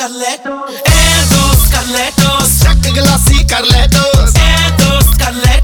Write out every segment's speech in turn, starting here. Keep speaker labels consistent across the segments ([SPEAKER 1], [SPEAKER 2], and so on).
[SPEAKER 1] कर ले ए दोस्त कर ले दोस्त शक
[SPEAKER 2] गलासी कर ले दोस्त
[SPEAKER 1] ए दोस्त कर ले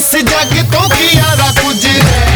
[SPEAKER 2] इस जग तो किया कुछ है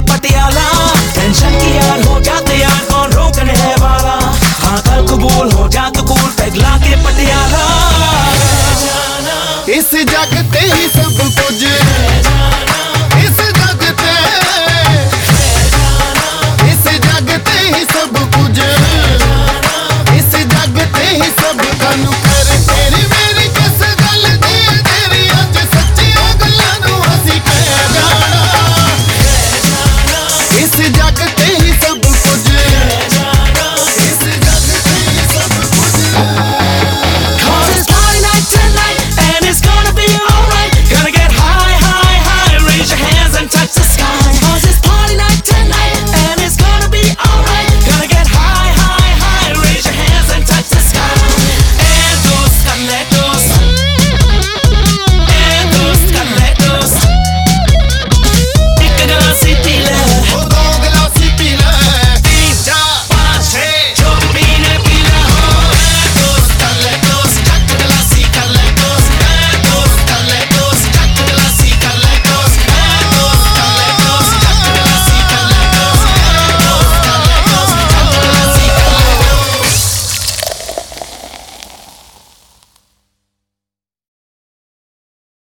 [SPEAKER 1] but they are and shankia